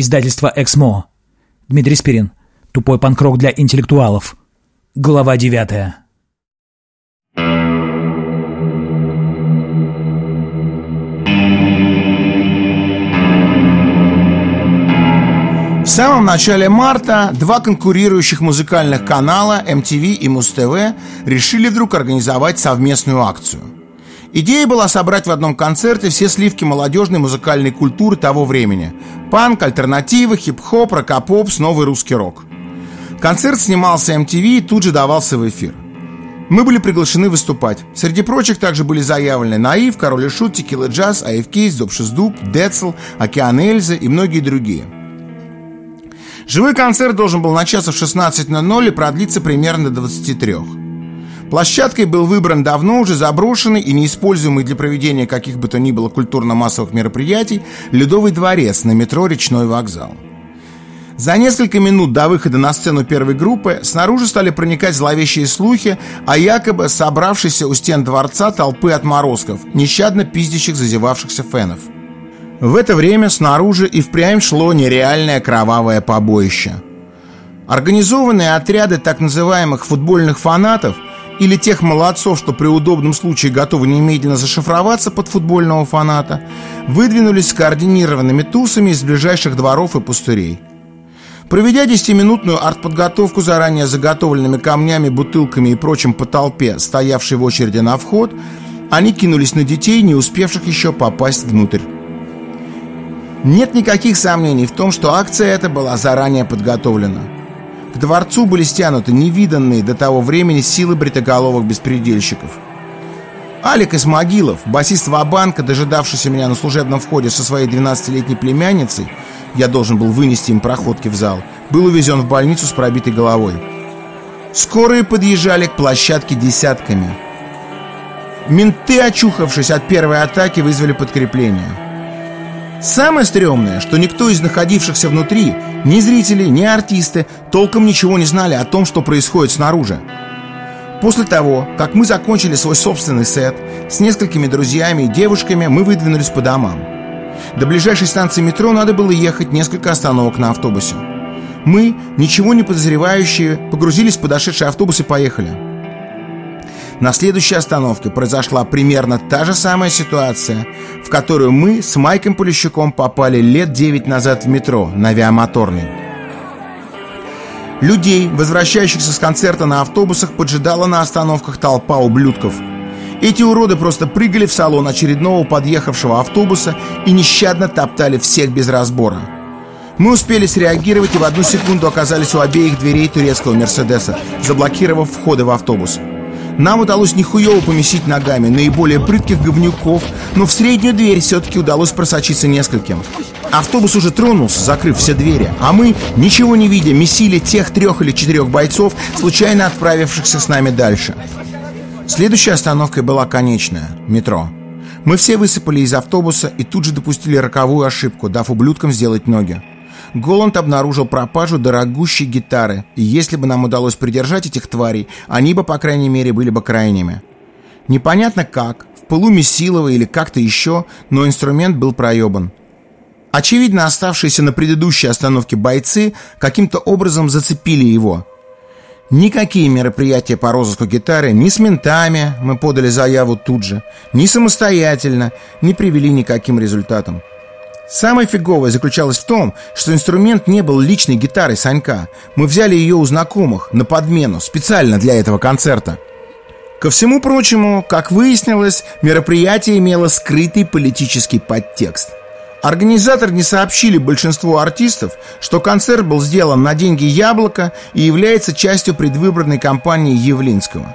Издательство «Эксмо». Дмитрий Спирин. Тупой панкрок для интеллектуалов. Глава девятая. В самом начале марта два конкурирующих музыкальных канала MTV и Муз-ТВ решили вдруг организовать совместную акцию. Идея была собрать в одном концерте все сливки молодежной музыкальной культуры того времени. Панк, альтернатива, хип-хоп, рок-поп, новый русский рок. Концерт снимался MTV и тут же давался в эфир. Мы были приглашены выступать. Среди прочих также были заявлены Наив, Король и Шут, Текила Джаз, Зоб Шиздуб, Децл, Океан Эльза и многие другие – Живой концерт должен был начаться в 16.00 и продлиться примерно до 23. Площадкой был выбран давно уже заброшенный и неиспользуемый для проведения каких бы то ни было культурно-массовых мероприятий Ледовый дворец на метро «Речной вокзал». За несколько минут до выхода на сцену первой группы снаружи стали проникать зловещие слухи о якобы собравшейся у стен дворца толпы отморозков, нещадно пиздящих зазевавшихся фенов – в это время снаружи и впрямь шло нереальное кровавое побоище. Организованные отряды так называемых футбольных фанатов или тех молодцов, что при удобном случае готовы немедленно зашифроваться под футбольного фаната, выдвинулись скоординированными тусами из ближайших дворов и пустырей. Проведя 10-минутную артподготовку заранее заготовленными камнями, бутылками и прочим по толпе, стоявшей в очереди на вход, они кинулись на детей, не успевших еще попасть внутрь. Нет никаких сомнений в том, что акция эта была заранее подготовлена. Дворцу были стянуты невиданные до того времени силы бритоголовых беспредельщиков. Алик Исмагилов, басист Вабанка, дожидавшийся меня на служебном входе со своей 12-летней племянницей, я должен был вынести им проходки в зал, был увезен в больницу с пробитой головой. Скорые подъезжали к площадке десятками. Менты, очухавшись от первой атаки, вызвали подкрепление – Самое стрёмное, что никто из находившихся внутри, ни зрители, ни артисты, толком ничего не знали о том, что происходит снаружи. После того, как мы закончили свой собственный сет, с несколькими друзьями и девушками мы выдвинулись по домам. До ближайшей станции метро надо было ехать несколько остановок на автобусе. Мы, ничего не подозревающие, погрузились в подошедший автобус и поехали. На следующей остановке произошла примерно та же самая ситуация, в которую мы с Майком Полищуком попали лет 9 назад в метро на авиамоторной. Людей, возвращающихся с концерта на автобусах, поджидала на остановках толпа ублюдков. Эти уроды просто прыгали в салон очередного подъехавшего автобуса и нещадно топтали всех без разбора. Мы успели среагировать и в одну секунду оказались у обеих дверей турецкого «Мерседеса», заблокировав входы в автобус. Нам удалось нихуево поместить ногами наиболее прытких говнюков, но в среднюю дверь все-таки удалось просочиться нескольким. Автобус уже тронулся, закрыв все двери, а мы, ничего не видя, месили тех трех или четырех бойцов, случайно отправившихся с нами дальше. Следующей остановкой была конечная – метро. Мы все высыпали из автобуса и тут же допустили роковую ошибку, дав ублюдкам сделать ноги. Голланд обнаружил пропажу дорогущей гитары, и если бы нам удалось придержать этих тварей, они бы, по крайней мере, были бы крайними. Непонятно как, в пылу Месилова или как-то еще, но инструмент был проебан. Очевидно, оставшиеся на предыдущей остановке бойцы каким-то образом зацепили его. Никакие мероприятия по розыску гитары ни с ментами, мы подали заяву тут же, ни самостоятельно не привели никаким результатам. Самое фиговое заключалось в том, что инструмент не был личной гитарой Санька. Мы взяли ее у знакомых на подмену, специально для этого концерта. Ко всему прочему, как выяснилось, мероприятие имело скрытый политический подтекст. Организаторы не сообщили большинству артистов, что концерт был сделан на деньги «Яблока» и является частью предвыборной кампании Явлинского.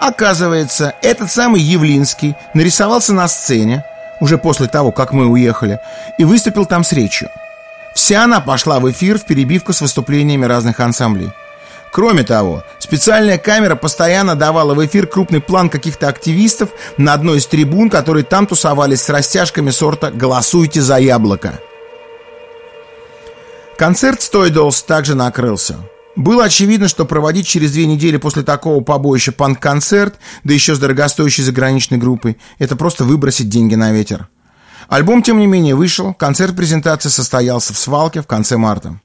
Оказывается, этот самый Явлинский нарисовался на сцене, уже после того, как мы уехали, и выступил там с речью. Вся она пошла в эфир в перебивку с выступлениями разных ансамблей. Кроме того, специальная камера постоянно давала в эфир крупный план каких-то активистов на одной из трибун, которые там тусовались с растяжками сорта «Голосуйте за яблоко». Концерт «Стойдолс» также накрылся. Было очевидно, что проводить через две недели после такого побоища панк-концерт, да еще с дорогостоящей заграничной группой, это просто выбросить деньги на ветер. Альбом, тем не менее, вышел, концерт презентации состоялся в свалке в конце марта.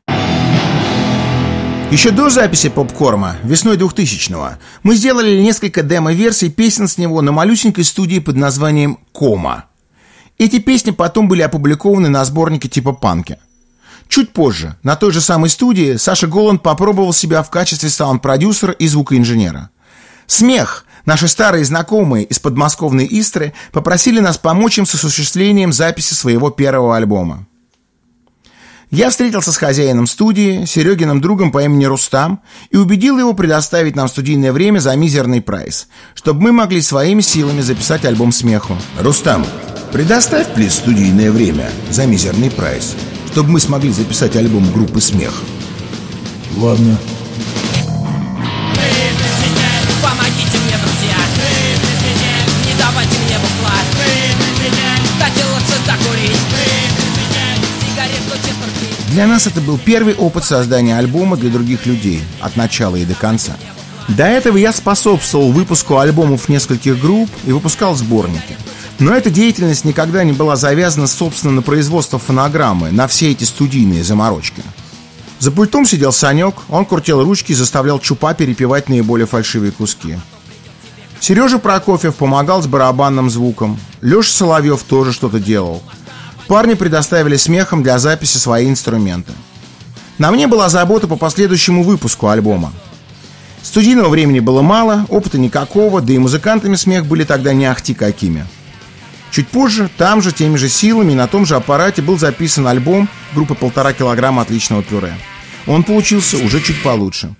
Еще до записи попкорма, весной 2000-го, мы сделали несколько демо-версий песен с него на малюсенькой студии под названием «Кома». Эти песни потом были опубликованы на сборнике типа «Панки». Чуть позже, на той же самой студии, Саша Голланд попробовал себя в качестве саунд-продюсера и звукоинженера. «Смех» Наши старые знакомые из подмосковной Истры попросили нас помочь им с осуществлением записи своего первого альбома. Я встретился с хозяином студии, Серегиным другом по имени Рустам, и убедил его предоставить нам студийное время за мизерный прайс, чтобы мы могли своими силами записать альбом смеху. Рустам, предоставь, плиз, студийное время за мизерный прайс, чтобы мы смогли записать альбом группы «Смех». Ладно. Для нас это был первый опыт создания альбома для других людей, от начала и до конца. До этого я способствовал выпуску альбомов нескольких групп и выпускал сборники. Но эта деятельность никогда не была завязана, собственно, на производство фонограммы, на все эти студийные заморочки. За пультом сидел Санек, он крутил ручки и заставлял Чупа перепевать наиболее фальшивые куски. Сережа Прокофьев помогал с барабанным звуком. Леша Соловьев тоже что-то делал – Парни предоставили смехом для записи свои инструменты. На мне была забота по последующему выпуску альбома. Студийного времени было мало, опыта никакого, да и музыкантами смех были тогда не ахти какими. Чуть позже, там же, теми же силами, на том же аппарате был записан альбом группы «Полтора килограмма отличного пюре». Он получился уже чуть получше.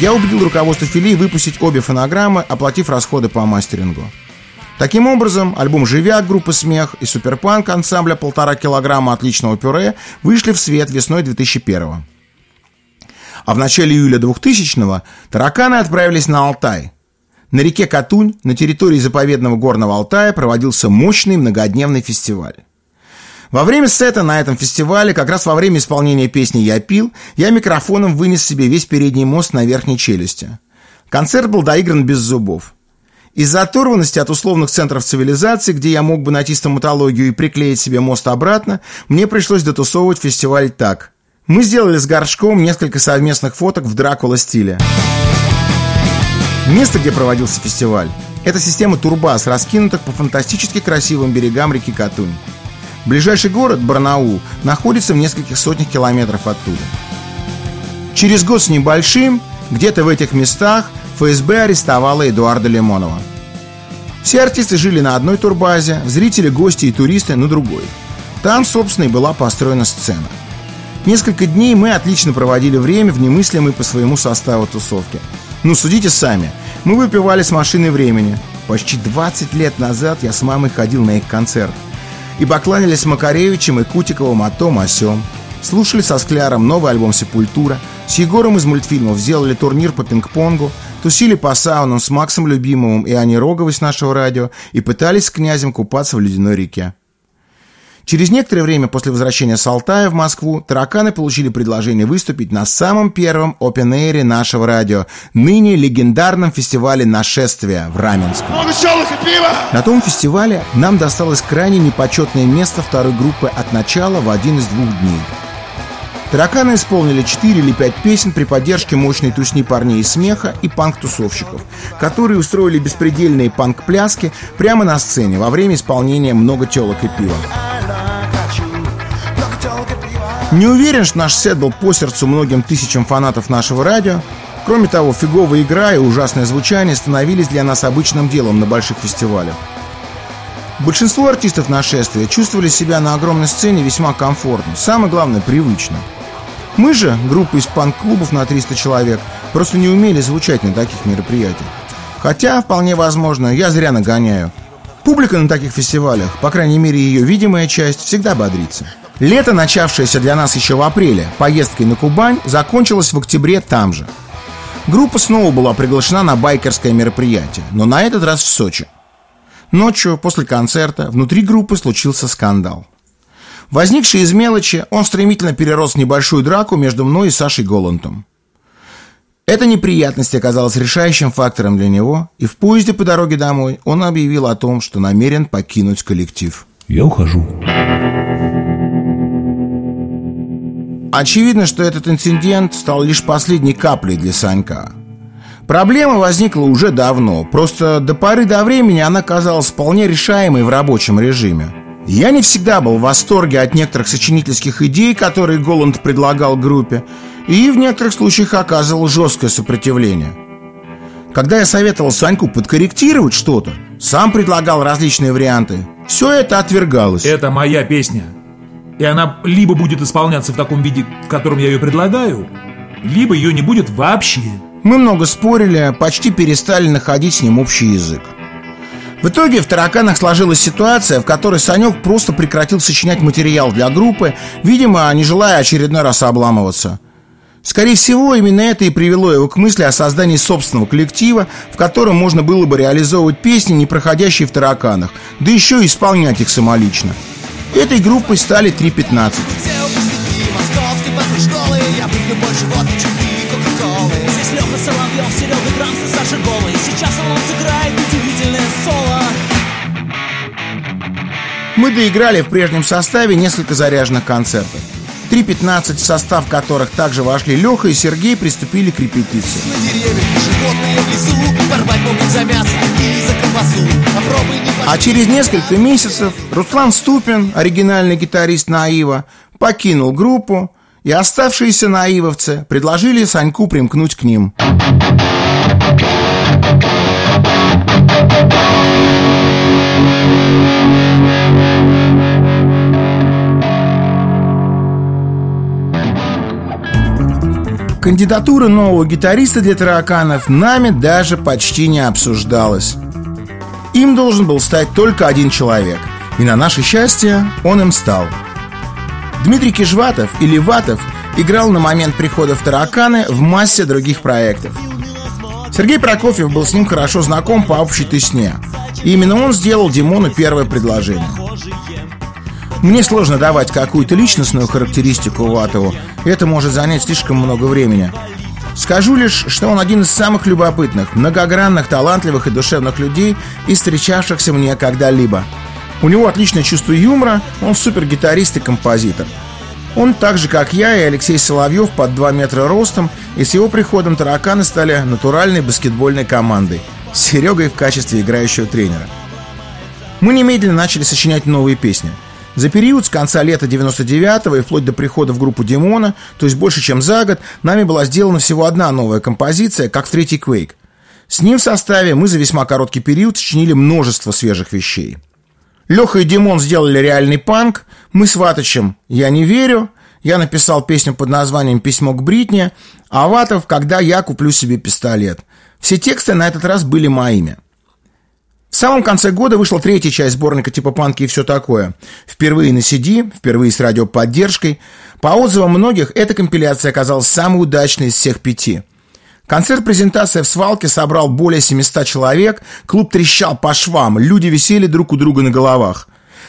Я убедил руководство филии выпустить обе фонограммы, оплатив расходы по мастерингу. Таким образом, альбом «Живяк» группы «Смех» и «Суперпанк» ансамбля «Полтора килограмма отличного пюре» вышли в свет весной 2001 А в начале июля 2000-го тараканы отправились на Алтай. На реке Катунь, на территории заповедного горного Алтая, проводился мощный многодневный фестиваль. Во время сета на этом фестивале, как раз во время исполнения песни «Я пил», я микрофоном вынес себе весь передний мост на верхней челюсти. Концерт был доигран без зубов. Из-за оторванности от условных центров цивилизации, где я мог бы найти стоматологию и приклеить себе мост обратно, мне пришлось дотусовывать фестиваль так. Мы сделали с Горшком несколько совместных фоток в Дракула стиле. Место, где проводился фестиваль, это система турбаз, раскинутых по фантастически красивым берегам реки Катунь. Ближайший город, Барнаул, находится в нескольких сотнях километров оттуда. Через год с небольшим, где-то в этих местах, ФСБ арестовала Эдуарда Лимонова. Все артисты жили на одной турбазе, зрители, гости и туристы на другой. Там, собственно, и была построена сцена. Несколько дней мы отлично проводили время в немыслимой по своему составу тусовке. Ну, судите сами. Мы выпивали с машины времени. Почти 20 лет назад я с мамой ходил на их концерт и покланялись Макаревичем и Кутиковым о том, о сём. Слушали со Скляром новый альбом «Сепультура», с Егором из мультфильмов сделали турнир по пинг-понгу, тусили по саунам с Максом Любимовым и Аней Роговой с нашего радио и пытались с князем купаться в ледяной реке. Через некоторое время после возвращения с Алтая в Москву тараканы получили предложение выступить на самом первом опен нашего радио, ныне легендарном фестивале «Нашествие» в Раменском. На том фестивале нам досталось крайне непочетное место второй группы от начала в один из двух дней. Тараканы исполнили 4 или 5 песен при поддержке мощной тусни парней из смеха и панк-тусовщиков, которые устроили беспредельные панк-пляски прямо на сцене во время исполнения «Много телок и пива». Не уверен, что наш сет был по сердцу многим тысячам фанатов нашего радио. Кроме того, фиговая игра и ужасное звучание становились для нас обычным делом на больших фестивалях. Большинство артистов нашествия чувствовали себя на огромной сцене весьма комфортно, самое главное, привычно. Мы же, группа из панк-клубов на 300 человек, просто не умели звучать на таких мероприятиях. Хотя, вполне возможно, я зря нагоняю. Публика на таких фестивалях, по крайней мере ее видимая часть, всегда бодрится. Лето, начавшееся для нас еще в апреле, поездкой на Кубань, закончилось в октябре там же. Группа снова была приглашена на байкерское мероприятие, но на этот раз в Сочи. Ночью, после концерта, внутри группы случился скандал. Возникший из мелочи, он стремительно перерос в небольшую драку между мной и Сашей Голландом. Эта неприятность оказалась решающим фактором для него, и в поезде по дороге домой он объявил о том, что намерен покинуть коллектив. Я ухожу. Очевидно, что этот инцидент стал лишь последней каплей для Санька. Проблема возникла уже давно, просто до поры до времени она казалась вполне решаемой в рабочем режиме. Я не всегда был в восторге от некоторых сочинительских идей, которые Голланд предлагал группе, и в некоторых случаях оказывал жесткое сопротивление. Когда я советовал Саньку подкорректировать что-то, сам предлагал различные варианты, все это отвергалось. Это моя песня. И она либо будет исполняться в таком виде, в котором я ее предлагаю, либо ее не будет вообще. Мы много спорили, почти перестали находить с ним общий язык. В итоге в «Тараканах» сложилась ситуация, в которой Санек просто прекратил сочинять материал для группы, видимо, не желая очередной раз обламываться. Скорее всего, именно это и привело его к мысли о создании собственного коллектива, в котором можно было бы реализовывать песни, не проходящие в «Тараканах», да еще и исполнять их самолично. Этой группой стали 3.15. Сейчас он сыграет Мы доиграли в прежнем составе несколько заряженных концертов 3.15, в состав которых также вошли Леха и Сергей, приступили к репетиции. А через несколько месяцев Руслан Ступин, оригинальный гитарист Наива, покинул группу, и оставшиеся наивовцы предложили Саньку примкнуть к ним. Кандидатура нового гитариста для тараканов нами даже почти не обсуждалась. Им должен был стать только один человек. И на наше счастье он им стал. Дмитрий Кижватов или Ватов играл на момент прихода в тараканы в массе других проектов. Сергей Прокофьев был с ним хорошо знаком по общей тысне. И именно он сделал Димону первое предложение. Мне сложно давать какую-то личностную характеристику Ватову. Это может занять слишком много времени. Скажу лишь, что он один из самых любопытных, многогранных, талантливых и душевных людей, и встречавшихся мне когда-либо. У него отличное чувство юмора, он супер-гитарист и композитор. Он так же, как я и Алексей Соловьев, под 2 метра ростом, и с его приходом тараканы стали натуральной баскетбольной командой с Серегой в качестве играющего тренера. Мы немедленно начали сочинять новые песни. За период с конца лета 99-го и вплоть до прихода в группу Димона, то есть больше, чем за год, нами была сделана всего одна новая композиция, как в третий Quake. С ним в составе мы за весьма короткий период сочинили множество свежих вещей. Леха и Димон сделали реальный панк, мы с Ватычем «Я не верю», я написал песню под названием «Письмо к Бритне», а Ватов «Когда я куплю себе пистолет». Все тексты на этот раз были моими. В самом конце года вышла третья часть сборника типа панки и все такое. Впервые на CD, впервые с радиоподдержкой. По отзывам многих, эта компиляция оказалась самой удачной из всех пяти. Концерт-презентация в свалке собрал более 700 человек, клуб трещал по швам, люди висели друг у друга на головах.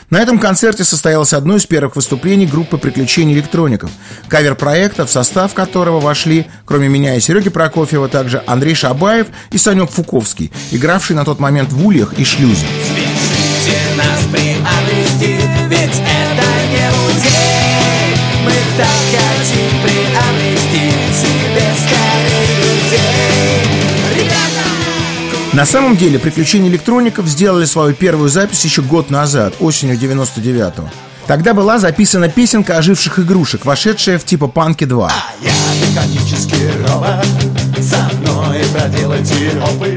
На этом концерте состоялось одно из первых выступлений группы «Приключений электроников», кавер-проекта, в состав которого вошли, кроме меня и Сереги Прокофьева, также Андрей Шабаев и Санек Фуковский, игравший на тот момент в Ульях и Шлюзе. Ведь это не музей. Мы так на самом деле, «Приключения электроников» сделали свою первую запись еще год назад, осенью 99-го. Тогда была записана песенка оживших игрушек, вошедшая в типа «Панки 2». А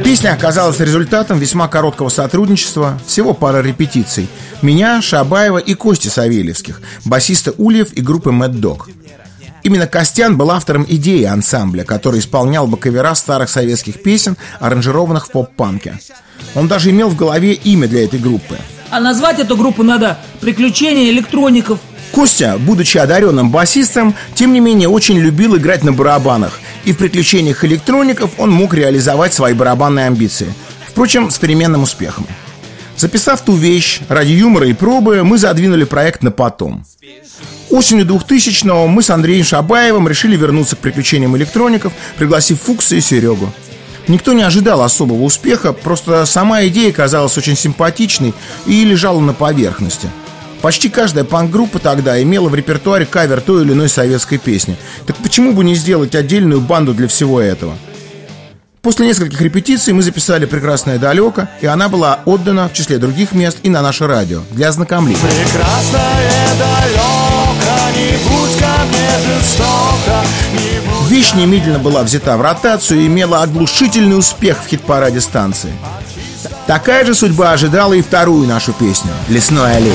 Песня оказалась результатом весьма короткого сотрудничества, всего пара репетиций. Меня, Шабаева и Кости Савельевских, басиста Ульев и группы Mad Dog. Именно Костян был автором идеи ансамбля, который исполнял бы кавера старых советских песен, аранжированных в поп-панке. Он даже имел в голове имя для этой группы. А назвать эту группу надо «Приключения электроников». Костя, будучи одаренным басистом, тем не менее очень любил играть на барабанах. И в «Приключениях электроников» он мог реализовать свои барабанные амбиции. Впрочем, с переменным успехом. Записав ту вещь, ради юмора и пробы, мы задвинули проект на потом. Осенью 2000-го мы с Андреем Шабаевым решили вернуться к приключениям электроников, пригласив Фукса и Серегу. Никто не ожидал особого успеха, просто сама идея казалась очень симпатичной и лежала на поверхности. Почти каждая панк-группа тогда имела в репертуаре кавер той или иной советской песни. Так почему бы не сделать отдельную банду для всего этого? После нескольких репетиций мы записали «Прекрасное далеко», и она была отдана в числе других мест и на наше радио для ознакомления. Прекрасное далеко, Вещь немедленно была взята в ротацию и имела оглушительный успех в хит-параде станции. Такая же судьба ожидала и вторую нашу песню «Лесной олень».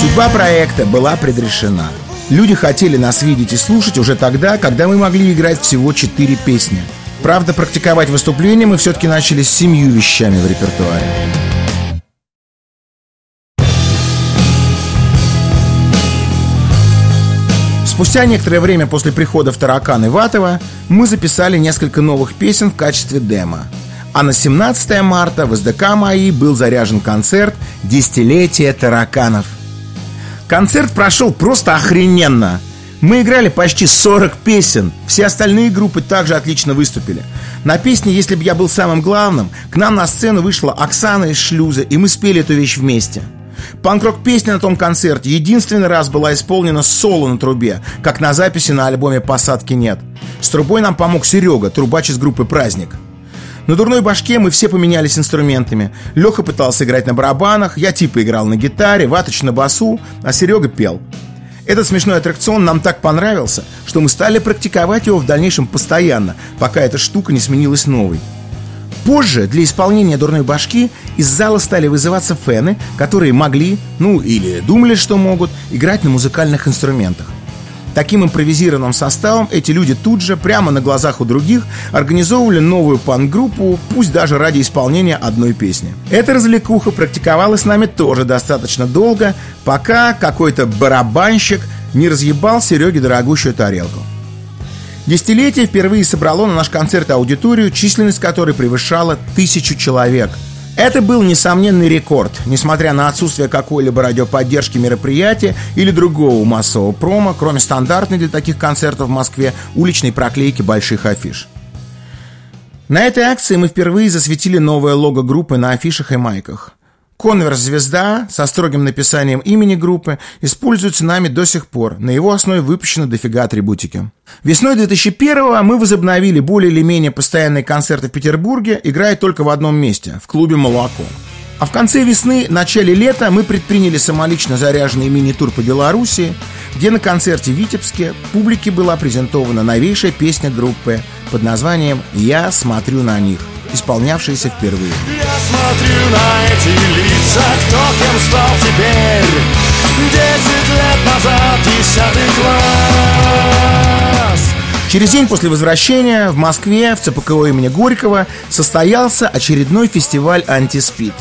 Судьба проекта была предрешена. Люди хотели нас видеть и слушать уже тогда, когда мы могли играть всего четыре песни. Правда, практиковать выступления мы все-таки начали с семью вещами в репертуаре. Спустя некоторое время после прихода в Таракан Иватова мы записали несколько новых песен в качестве демо. А на 17 марта в СДК МАИ был заряжен концерт «Десятилетие тараканов». Концерт прошел просто охрененно. Мы играли почти 40 песен. Все остальные группы также отлично выступили. На песне «Если бы я был самым главным» к нам на сцену вышла Оксана из Шлюза, и мы спели эту вещь вместе – Панк-рок-песня на том концерте единственный раз была исполнена соло на трубе, как на записи на альбоме «Посадки нет». С трубой нам помог Серега, трубач из группы «Праздник». На дурной башке мы все поменялись инструментами. Леха пытался играть на барабанах, я типа играл на гитаре, Ватыч на басу, а Серега пел. Этот смешной аттракцион нам так понравился, что мы стали практиковать его в дальнейшем постоянно, пока эта штука не сменилась новой. Позже для исполнения дурной башки из зала стали вызываться фены, которые могли, ну или думали, что могут, играть на музыкальных инструментах. Таким импровизированным составом эти люди тут же, прямо на глазах у других, организовывали новую панк-группу, пусть даже ради исполнения одной песни. Эта развлекуха практиковалась с нами тоже достаточно долго, пока какой-то барабанщик не разъебал Сереге дорогущую тарелку. Десятилетие впервые собрало на наш концерт аудиторию, численность которой превышала тысячу человек. Это был несомненный рекорд, несмотря на отсутствие какой-либо радиоподдержки мероприятия или другого массового промо, кроме стандартной для таких концертов в Москве уличной проклейки больших афиш. На этой акции мы впервые засветили новое лого группы на афишах и майках – Конверс-звезда со строгим написанием имени группы используется нами до сих пор. На его основе выпущено дофига атрибутики. Весной 2001-го мы возобновили более или менее постоянные концерты в Петербурге, играя только в одном месте – в клубе «Молоко». А в конце весны, начале лета мы предприняли самолично заряженный мини-тур по Белоруссии, где на концерте в Витебске публике была презентована новейшая песня группы под названием «Я смотрю на них» исполнявшиеся впервые. Я смотрю на эти лица, кто кем стал теперь Десять лет назад, десятый класс Через день после возвращения в Москве в ЦПКО имени Горького состоялся очередной фестиваль «Антиспид».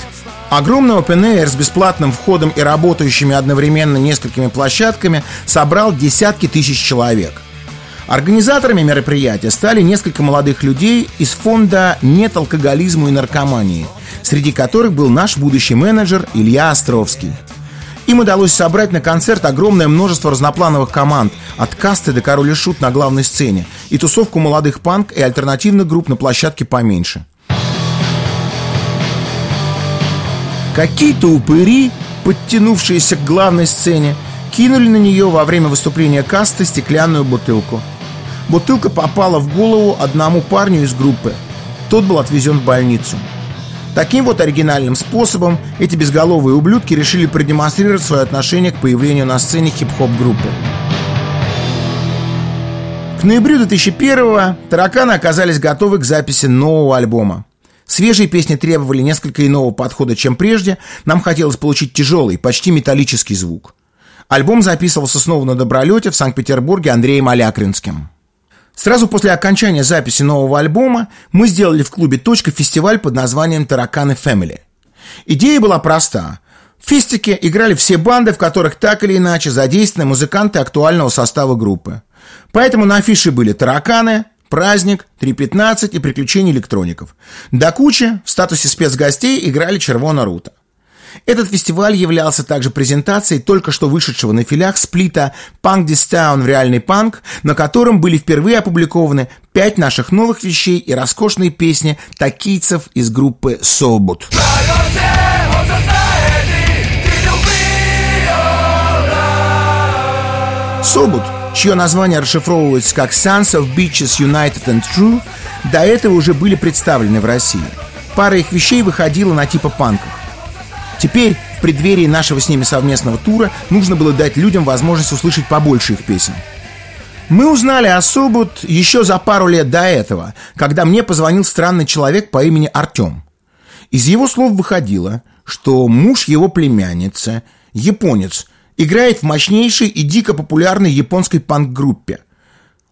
Огромный open air с бесплатным входом и работающими одновременно несколькими площадками собрал десятки тысяч человек – Организаторами мероприятия стали несколько молодых людей из фонда «Нет алкоголизму и наркомании», среди которых был наш будущий менеджер Илья Островский. Им удалось собрать на концерт огромное множество разноплановых команд, от касты до король шут на главной сцене, и тусовку молодых панк и альтернативных групп на площадке поменьше. Какие-то упыри, подтянувшиеся к главной сцене, кинули на нее во время выступления касты стеклянную бутылку – Бутылка попала в голову одному парню из группы. Тот был отвезен в больницу. Таким вот оригинальным способом эти безголовые ублюдки решили продемонстрировать свое отношение к появлению на сцене хип-хоп группы. К ноябрю 2001-го тараканы оказались готовы к записи нового альбома. Свежие песни требовали несколько иного подхода, чем прежде. Нам хотелось получить тяжелый, почти металлический звук. Альбом записывался снова на Добролете в Санкт-Петербурге Андреем Алякринским. Сразу после окончания записи нового альбома мы сделали в клубе «Точка» фестиваль под названием «Тараканы Family». Идея была проста. В фестике играли все банды, в которых так или иначе задействованы музыканты актуального состава группы. Поэтому на афише были «Тараканы», праздник, 3.15 и приключения электроников. До кучи в статусе спецгостей играли Червона Рута. Этот фестиваль являлся также презентацией только что вышедшего на филях сплита «Punk Distown» в реальный панк, на котором были впервые опубликованы пять наших новых вещей и роскошные песни такийцев из группы «Собут». «Собут» чье название расшифровывается как Sons of Beaches United and True, до этого уже были представлены в России. Пара их вещей выходила на типа панков. Теперь, в преддверии нашего с ними совместного тура, нужно было дать людям возможность услышать побольше их песен. Мы узнали о Собут еще за пару лет до этого, когда мне позвонил странный человек по имени Артем. Из его слов выходило, что муж его племянницы, японец, играет в мощнейшей и дико популярной японской панк-группе.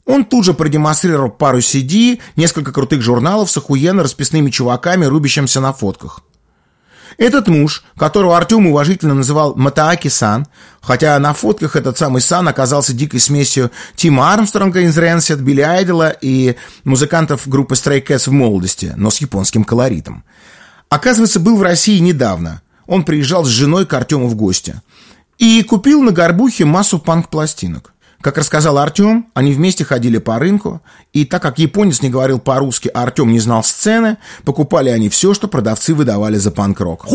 Он тут же продемонстрировал пару CD, несколько крутых журналов с охуенно расписными чуваками, рубящимся на фотках. Этот муж, которого Артем уважительно называл Матааки-сан, хотя на фотках этот самый сан оказался дикой смесью Тима Армстронга из Рэнсет, Билли Айдела и музыкантов группы Stray Cats в молодости, но с японским колоритом. Оказывается, был в России недавно. Он приезжал с женой к Артему в гости. И купил на горбухе массу панк-пластинок. Как рассказал Артем, они вместе ходили по рынку, и так как японец не говорил по-русски, а Артем не знал сцены, покупали они все, что продавцы выдавали за панк-рок.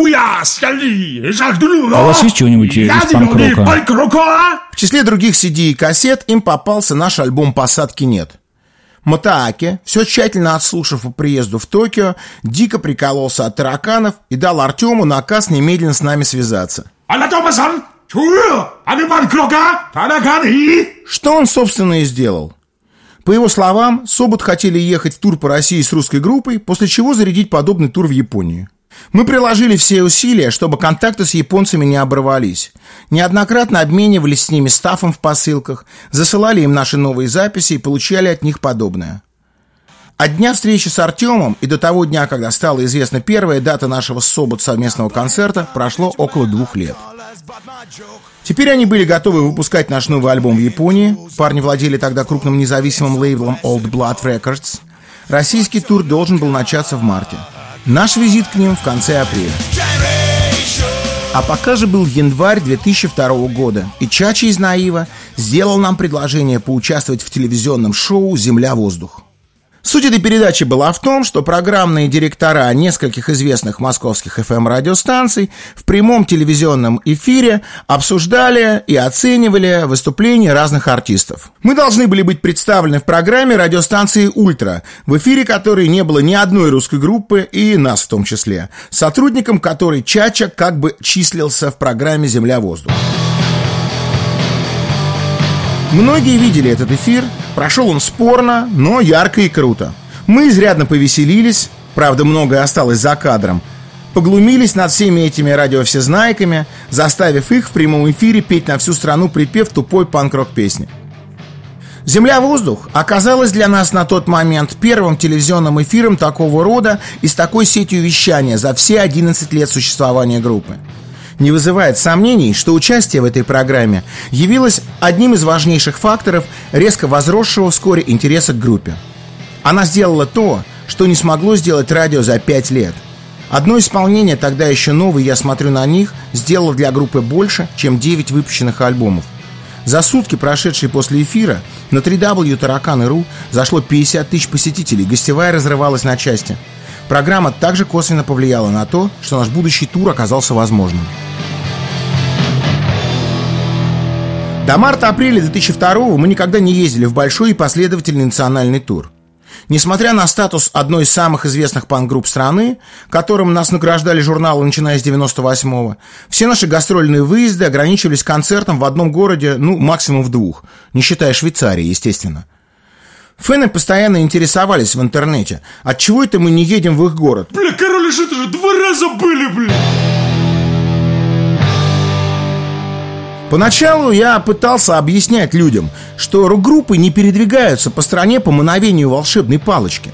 А у вас есть что-нибудь из панк-рока? В числе других CD и кассет им попался наш альбом «Посадки нет». Матааке, все тщательно отслушав по приезду в Токио, дико прикололся от тараканов и дал Артему наказ немедленно с нами связаться. Что он, собственно, и сделал. По его словам, Собот хотели ехать в тур по России с русской группой, после чего зарядить подобный тур в Японию. Мы приложили все усилия, чтобы контакты с японцами не оборвались. Неоднократно обменивались с ними стафом в посылках, засылали им наши новые записи и получали от них подобное. От дня встречи с Артемом и до того дня, когда стала известна первая дата нашего Собот совместного концерта, прошло около двух лет. Теперь они были готовы выпускать наш новый альбом в Японии. Парни владели тогда крупным независимым лейблом Old Blood Records. Российский тур должен был начаться в марте. Наш визит к ним в конце апреля. А пока же был январь 2002 года, и Чачи из Наива сделал нам предложение поучаствовать в телевизионном шоу «Земля-воздух». Суть этой передачи была в том, что программные директора нескольких известных московских FM-радиостанций в прямом телевизионном эфире обсуждали и оценивали выступления разных артистов. Мы должны были быть представлены в программе радиостанции «Ультра», в эфире которой не было ни одной русской группы, и нас в том числе, сотрудником которой Чача как бы числился в программе «Земля-воздух». Многие видели этот эфир, прошел он спорно, но ярко и круто. Мы изрядно повеселились, правда многое осталось за кадром, поглумились над всеми этими радиовсезнайками, заставив их в прямом эфире петь на всю страну припев тупой панк-рок песни. «Земля-воздух» оказалась для нас на тот момент первым телевизионным эфиром такого рода и с такой сетью вещания за все 11 лет существования группы не вызывает сомнений, что участие в этой программе явилось одним из важнейших факторов резко возросшего вскоре интереса к группе. Она сделала то, что не смогло сделать радио за пять лет. Одно исполнение, тогда еще новый «Я смотрю на них», сделало для группы больше, чем 9 выпущенных альбомов. За сутки, прошедшие после эфира, на 3W зашло 50 тысяч посетителей, гостевая разрывалась на части. Программа также косвенно повлияла на то, что наш будущий тур оказался возможным. До марта-апреля 2002 мы никогда не ездили в большой и последовательный национальный тур. Несмотря на статус одной из самых известных панк-групп страны, которым нас награждали журналы, начиная с 98-го, все наши гастрольные выезды ограничивались концертом в одном городе, ну, максимум в двух, не считая Швейцарии, естественно. Фэны постоянно интересовались в интернете, от чего это мы не едем в их город. Бля, король, это же два раза были, бля! Поначалу я пытался объяснять людям, что рок-группы не передвигаются по стране по мановению волшебной палочки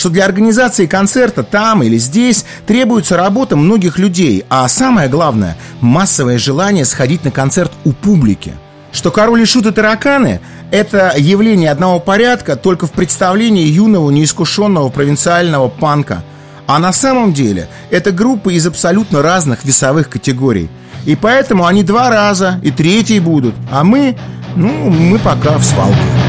что для организации концерта там или здесь требуется работа многих людей, а самое главное – массовое желание сходить на концерт у публики. Что «Король и Шут и тараканы» – это явление одного порядка только в представлении юного неискушенного провинциального панка. А на самом деле это группы из абсолютно разных весовых категорий. И поэтому они два раза и третий будут. А мы, ну, мы пока в свалке.